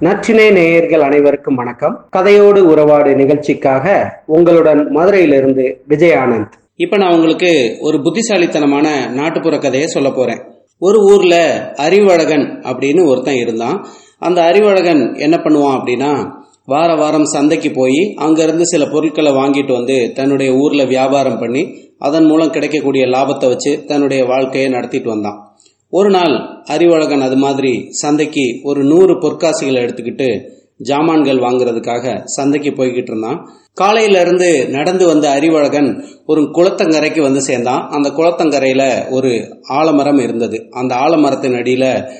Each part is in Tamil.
நற்றினை நேயர்கள் அனைவருக்கும் வணக்கம். கதையோடு உறவாடு நிகழ்ச்சிக்காக உங்களுடன் மதுரையிலிருந்து விஜய் ஆனந்த் இப்ப நான் உங்களுக்கு ஒரு புத்திசாலித்தனமான நாட்டுப்புற கதையை சொல்ல போறேன். ஒரு ஊர்ல அறிவழகன் அப்படின்னு ஒருத்தன் இருந்தான். அந்த அறிவழகன் என்ன பண்ணுவான் அப்படின்னா வார வாரம் சந்தைக்கு போய் அங்கிருந்து சில பொருட்களை வாங்கிட்டு வந்து தன்னுடைய ஊர்ல வியாபாரம் பண்ணி அதன் மூலம் கிடைக்கக்கூடிய லாபத்தை வச்சு தன்னுடைய வாழ்க்கையை நடத்திட்டு வந்தான். ஒரு நாள் அறிவழகன் அது மாதிரி சந்தைக்கு ஒரு நூறு பொற்காசிகளை எடுத்துக்கிட்டு ஜாமான்கள் வாங்குறதுக்காக சந்தைக்கு போய்கிட்டு இருந்தான். காலையில இருந்து நடந்து வந்த அறிவழகன் ஒரு குளத்தங்கரைக்கு வந்து சேர்ந்தான். அந்த குளத்தங்கரையில ஒரு ஆலமரம் இருந்தது. அந்த ஆலமரத்தின் அடியில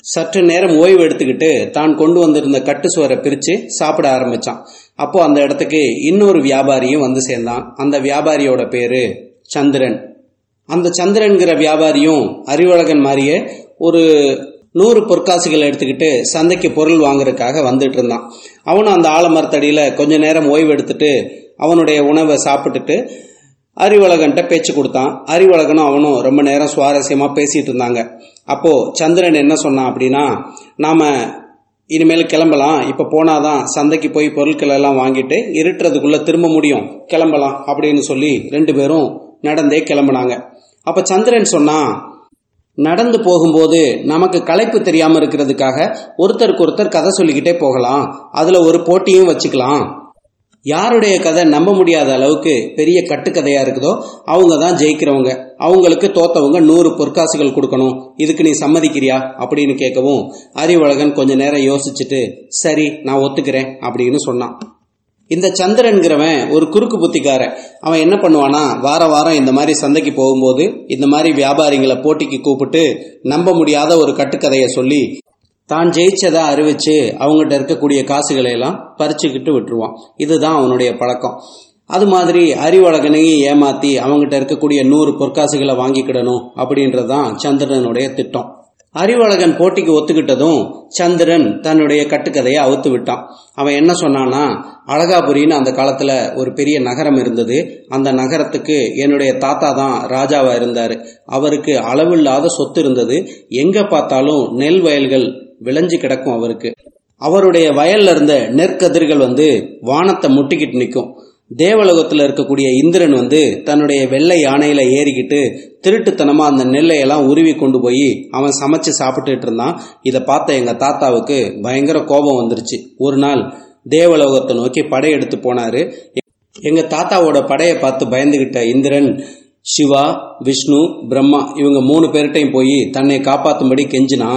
சற்று நேரம் ஓய்வு எடுத்துக்கிட்டு தான் கொண்டு வந்திருந்த கட்டு சுவரை பிரிச்சு சாப்பிட ஆரம்பிச்சான். அப்போ அந்த இடத்துக்கு இன்னொரு வியாபாரியும் வந்து சேர்ந்தான். அந்த வியாபாரியோட பேரு சந்திரன். அந்த சந்திரன்கிற வியாபாரியும் அறிவழகன் மாதிரியே ஒரு நூறு பொற்காசுகளை எடுத்துக்கிட்டு சந்தைக்கு பொருள் வாங்குறதுக்காக வந்துட்டு இருந்தான். அவனும் அந்த ஆலமரத்தடியில கொஞ்ச நேரம் ஓய்வு எடுத்துட்டு அவனுடைய உணவை சாப்பிட்டுட்டு அறிவழகன்ட்ட பேச்சு கொடுத்தான். அறிவழகனும் அவனும் ரொம்ப நேரம் சுவாரஸ்யமா பேசிட்டு இருந்தாங்க. அப்போ சந்திரன் என்ன சொன்னான் அப்படின்னா நாம இனிமேல் கிளம்பலாம். இப்ப போனாதான் சந்தைக்கு போய் பொருட்கள் எல்லாம் வாங்கிட்டு இருட்டுறதுக்குள்ள திரும்ப முடியும். கிளம்பலாம். அப்படின்னு சொல்லி ரெண்டு பேரும் நடந்தே கிளம்புனாங்க. அப்ப சந்திரன் சொன்னா நடந்து போகும்போது நமக்கு களைப்பு தெரியாம இருக்கிறதுக்காக ஒருத்தருக்கு ஒருத்தர் கதை சொல்லிக்கிட்டே போகலாம். அதுல ஒரு போட்டியும் வச்சுக்கலாம். யாருடைய கதை நம்ப முடியாத அளவுக்கு பெரிய கட்டுக்கதையா இருக்குதோ அவங்க தான் ஜெயிக்கிறவங்க. அவங்களுக்கு தோத்தவங்க நூறு பொற்காசுகள் கொடுக்கணும். இதுக்கு நீ சம்மதிக்கிறியா? அப்படின்னு கேட்கவும் அறிவழகன் கொஞ்ச நேரம் யோசிச்சுட்டு சரி நான் ஒத்துக்கிறேன் அப்படின்னு சொன்னான். இந்த சந்திரன்கிறவன் ஒரு குறுக்கு புத்திக்காரன். அவன் என்ன பண்ணுவானா வார வாரம் இந்த மாதிரி சந்தைக்கு போகும்போது இந்த மாதிரி வியாபாரிகளை போட்டிக்கு கூப்பிட்டு நம்ப முடியாத ஒரு கட்டுக்கதையை சொல்லி தான் ஜெயிச்சதா அறிவிச்சு அவங்ககிட்ட இருக்கக்கூடிய காசுகளை எல்லாம் பறிச்சுக்கிட்டு விட்டுருவான். இதுதான் அவனுடைய பழக்கம். அது மாதிரி அறிவழகனையும் ஏமாத்தி அவங்ககிட்ட இருக்கக்கூடிய நூறு பொற்காசுகளை வாங்கிக்கிடணும் அப்படின்றதுதான் சந்திரனுடைய திட்டம். அறிவழகன் போட்டிக்கு ஒத்துக்கிட்டதும் சந்திரன் தன்னுடைய கட்டுக்கதையை அவுத்து விட்டான். அவன் என்ன சொன்னான்னா அழகாபுரின்னு அந்த காலத்துல ஒரு பெரிய நகரம் இருந்தது. அந்த நகரத்துக்கு என்னுடைய தாத்தா தான் ராஜாவா இருந்தாரு. அவருக்கு அளவில்லாத சொத்து இருந்தது. எங்க பார்த்தாலும் நெல் வயல்கள் விளைஞ்சு கிடக்கும் அவருக்கு. அவருடைய வயல்ல இருந்த நெற்கதிர்கள் வந்து வானத்தை முட்டிக்கிட்டு நிற்கும். தேவலோகத்தில் இருக்கக்கூடிய இந்திரன் வந்து தன்னுடைய வெள்ளை யானையில ஏறிக்கிட்டு திருட்டுத்தனமா அந்த நெல்லை எல்லாம் உருவி கொண்டு போய் அவன் சமைச்சு சாப்பிட்டுட்டு இருந்தான். இதை பார்த்த எங்க தாத்தாவுக்கு பயங்கர கோபம் வந்துருச்சு. ஒரு நாள் தேவலோகத்தை நோக்கி படையெடுத்து போனாரு. எங்க தாத்தாவோட படையை பார்த்து பயந்துகிட்ட இந்திரன் சிவா விஷ்ணு பிரம்மா இவங்க மூணு பேர்கிட்டையும் போய் தன்னை காப்பாத்தும்படி கெஞ்சினா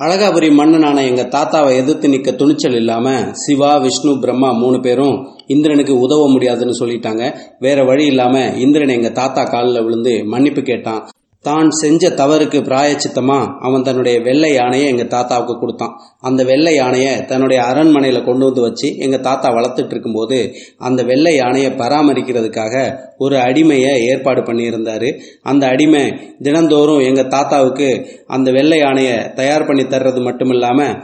அழகாபுரி மன்னனான எங்க தாத்தாவை எதிர்த்து நிக்க துணிச்சல் இல்லாம சிவா விஷ்ணு பிரம்மா மூணு பேரும் இந்திரனுக்கு உதவ முடியாதுன்னு சொல்லிட்டாங்க. வேற வழி இல்லாம இந்திரன் எங்க தாத்தா காலில் விழுந்து மன்னிப்பு கேட்டான். தான் செஞ்ச தவறுக்கு பிராயச்சித்தமா அவன் தன்னுடைய வெள்ளை யானையை எங்க தாத்தாவுக்கு கொடுத்தான். அந்த வெள்ளை யானையை தன்னுடைய அரண்மனையில கொண்டு வந்து வச்சு எங்க தாத்தா வளர்த்துட்டு இருக்கும்போது அந்த வெள்ளை யானையை பராமரிக்கிறதுக்காக ஒரு அடிமையை ஏற்பாடு பண்ணியிருந்தாரு. அந்த அடிமை தினந்தோறும் எங்க தாத்தாவுக்கு அந்த வெள்ளை யானையை தயார் பண்ணி தர்றது மட்டும் இல்லாமல்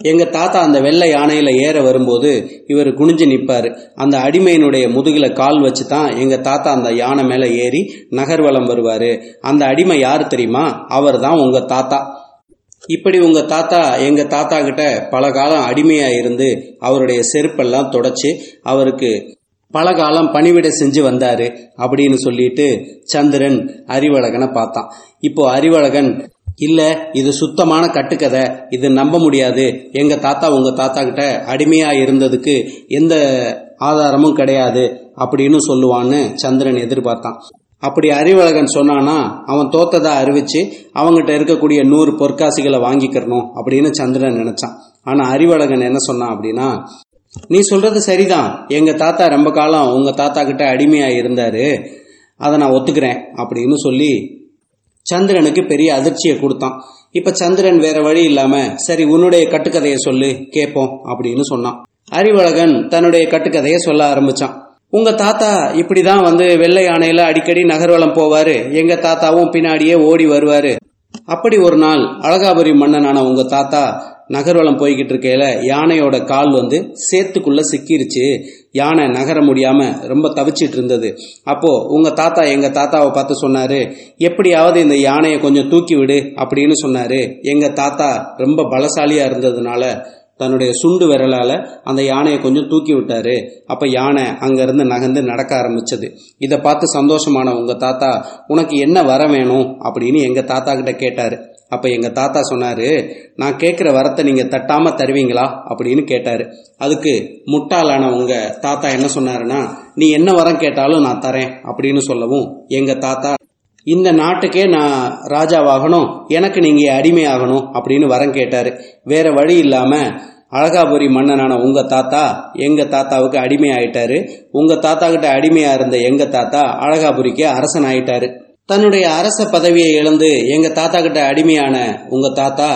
எங்க தாத்தா அந்த வெள்ளை யானையில ஏற வரும்போது இவர் குனிஞ்சு நிப்பாரு. அந்த அடிமையினுடைய முதுகில கால் வச்சு தான் எங்க தாத்தா அந்த யானை மேல ஏறி நகர்வலம் வருவாரு. அந்த அடிமை யாரு தெரியுமா? அவர் தான் உங்க தாத்தா. இப்படி உங்க தாத்தா எங்க தாத்தா கிட்ட பல காலம் அடிமையா இருந்து அவருடைய செருப்பெல்லாம் தொடச்சு அவருக்கு பல காலம் பணிவிடை செஞ்சு வந்தாரு அப்படின்னு சொல்லிட்டு சந்திரன் அறிவழகனை பார்த்தான். இப்போ அறிவழகன் இல்ல இது சுத்தமான கட்டுக்கதை. இது நம்ப முடியாது. எங்க தாத்தா உங்க தாத்தா கிட்ட அடிமையா இருந்ததுக்கு எந்த ஆதாரமும் கிடையாது அப்படின்னு சொல்லுவான்னு சந்திரன் எதிர்பார்த்தான். அப்படி அறிவழகன் சொன்னானா அவன் தோத்ததா அறிவிச்சு அவங்ககிட்ட இருக்கக்கூடிய நூறு பொற்காசிகளை வாங்கிக்கிறணும் அப்படின்னு சந்திரன் நினைச்சான். ஆனா அறிவழகன் என்ன சொன்னான் அப்படின்னா நீ சொல்றது சரிதான். எங்க தாத்தா ரொம்ப காலம் உங்க தாத்தா கிட்ட அடிமையா இருந்தாரு. அதை நான் ஒத்துக்கிறேன் அப்படின்னு சொல்லி சந்திரனுக்கு பெரிய அதிர்ச்சியை கொடுத்தான். இப்ப சந்திரன் வேற வழி இல்லாம சரி உன்னுடைய கட்டுக்கதையை சொல்லு கேட்போம் அப்படின்னு சொன்னான். அறிவழகன் தன்னுடைய கட்டுக்கதையை சொல்ல ஆரம்பிச்சான். உங்க தாத்தா இப்படிதான் வந்து வெள்ளை யானையில அடிக்கடி நகர்வலம் போவாரு எங்க தாத்தாவும் பின்னாடியே ஓடி வருவாரு. அப்படி ஒரு நாள் அழகாபுரி மன்னனான உங்க தாத்தா நகர்வலம் போய்கிட்டு இருக்கையில யானையோட கால் வந்து சேத்துக்குள்ள சிக்கிருச்சு யானை நகர முடியாம ரொம்ப தவிச்சிட்டு இருந்தது. அப்போ உங்க தாத்தா எங்க தாத்தாவை பார்த்து சொன்னாரு எப்படியாவது இந்த யானையை கொஞ்சம் தூக்கி விடு அப்படின்னு சொன்னாரு. எங்க தாத்தா ரொம்ப பலசாலியா இருந்ததுனால தன்னுடைய சுண்டு விரலால அந்த யானையை கொஞ்சம் தூக்கி விட்டாரு. அப்ப யானை அங்கிருந்து நகர்ந்து நடக்க ஆரம்பிச்சது. இதை பார்த்து சந்தோஷமான உங்க தாத்தா உனக்கு என்ன வர வேணும்? அப்படின்னு எங்க தாத்தா கிட்ட கேட்டாரு. அப்ப எங்க தாத்தா சொன்னாரு நான் கேட்கிற வரத்தை நீங்க தட்டாம தருவீங்களா? அப்படின்னு கேட்டாரு. அதுக்கு முட்டாளான உங்க தாத்தா என்ன சொன்னாருன்னா நீ என்ன வரம் கேட்டாலும் நான் தரேன் அப்படின்னு சொல்லவும் எங்க தாத்தா இந்த நாட்டுக்கே நான் ராஜாவாகணும் எனக்கு நீங்க அடிமையாகணும் அப்படின்னு வரம் கேட்டாரு. வேற வழி இல்லாம அழகாபுரி மன்னனான உங்க தாத்தா எங்க தாத்தாவுக்கு அடிமை ஆயிட்டாரு உங்க தாத்தா கிட்ட அடிமையா இருந்த எங்க தாத்தா அழகாபுரிக்கு அரசன் ஆயிட்டாரு தன்னுடைய அரச பதவியை இழந்து எங்க தாத்தா கிட்ட அடிமையான உங்க தாத்தா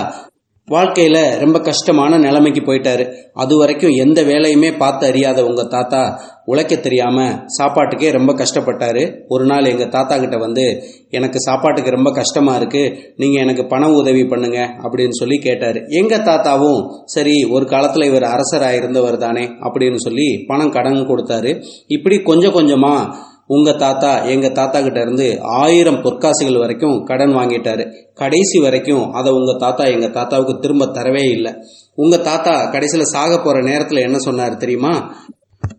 வாழ்க்கையில ரொம்ப கஷ்டமான நிலைமைக்கு போயிட்டாரு. அது வரைக்கும் எந்த வேலையுமே பார்த்து அறியாத உங்க தாத்தா உழைக்க தெரியாம சாப்பாட்டுக்கே ரொம்ப கஷ்டப்பட்டாரு. ஒரு நாள் எங்க தாத்தா கிட்ட வந்து எனக்கு சாப்பாட்டுக்கு ரொம்ப கஷ்டமா இருக்கு. நீங்க எனக்கு பண உதவி பண்ணுங்க. அப்படின்னு சொல்லி கேட்டாரு. எங்க தாத்தாவும் சரி ஒரு காலத்துல இவர் அரசராக இருந்தவர் தானே. அப்படின்னு சொல்லி பணம் கடன் கொடுத்தாரு. இப்படி கொஞ்சம் கொஞ்சமா உங்க தாத்தா எங்க தாத்தா கிட்ட இருந்து ஆயிரம் பொற்காசுகள் வரைக்கும் கடன் வாங்கிட்டாரு. கடைசி வரைக்கும் அதை உங்க தாத்தா எங்க தாத்தாவுக்கு திரும்ப தரவே இல்லை. உங்க தாத்தா கடைசியில சாக போற நேரத்துல என்ன சொன்னாரு தெரியுமா?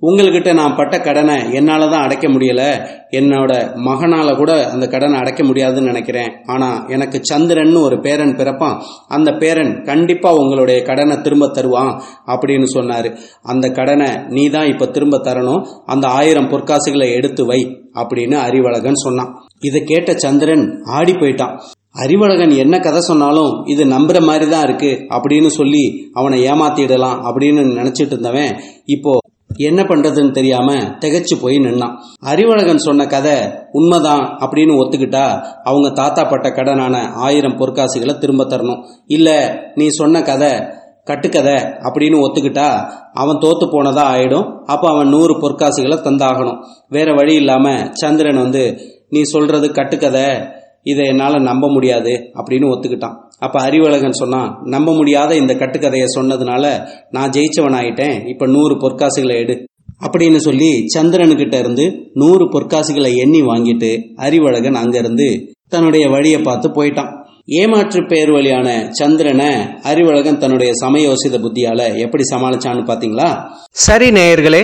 உங்கள்கிட்ட நான் பட்ட கடனை என்னால தான் அடைக்க முடியல. என்னோட மகனால கூட அந்த கடனை அடைக்க முடியாதுன்னு நினைக்கிறேன். ஆனா எனக்கு சந்திரன் ஒரு பேரன் பிறப்பான். அந்த பேரன் கண்டிப்பா உங்களுடைய கடனை திரும்ப தருவான் அப்படின்னு சொன்னாரு. அந்த கடனை நீ தான் இப்ப திரும்ப தரணும். அந்த ஆயிரம் பொற்காசுகளை எடுத்து வை அப்படின்னு அறிவழகன் சொன்னான். இதை கேட்ட சந்திரன் ஆடி போயிட்டான். அறிவழகன் என்ன கதை சொன்னாலும் இது நம்புற மாதிரி தான் இருக்கு அப்படின்னு சொல்லி அவனை ஏமாத்திடலாம் அப்படின்னு நினைச்சிட்டு இருந்தவன். இப்போ என்ன பண்றதுன்னு தெரியாம திகைச்சு போய் நின்னான். அறிவழகன் சொன்ன கதை உண்மைதான் அப்படின்னு ஒத்துக்கிட்டா அவங்க தாத்தா பட்ட கடனான ஆயிரம் பொற்காசிகளை திரும்ப தரணும். இல்ல நீ சொன்ன கதை கட்டுக்கதை அப்படின்னு ஒத்துக்கிட்டா அவன் தோத்து போனதா ஆயிடும். அப்போ அவன் நூறு பொற்காசிகளை தந்தாகணும். வேற வழி இல்லாம சந்திரன் வந்து நீ சொல்றது கட்டுக்கதை இதை என்னால் நம்ப முடியாது அப்படின்னு ஒத்துக்கிட்டான். அப்போ அறிவழகன் சொன்னான் நம்ப முடியாத இந்த கட்டுக்கதையை சொன்னதுனால நான் ஜெயிச்சவன் ஆயிட்டேன் இப்போ நூறு பொற்காசுகளை எடு. அப்படின்னு சொல்லி சந்திரனுக்கிட்ட இருந்து நூறு பொற்காசுகளை எண்ணி வாங்கிட்டு அறிவழகன் அங்கிருந்து தன்னுடைய வழியை பார்த்து போயிட்டான். ஏமாற்று பேர் வழியான சந்திரனை அறிவழகன் தன்னுடைய சமயோசித புத்தியால எப்படி சமாளிச்சான்னு பாத்தீங்களா? சரி நேயர்களே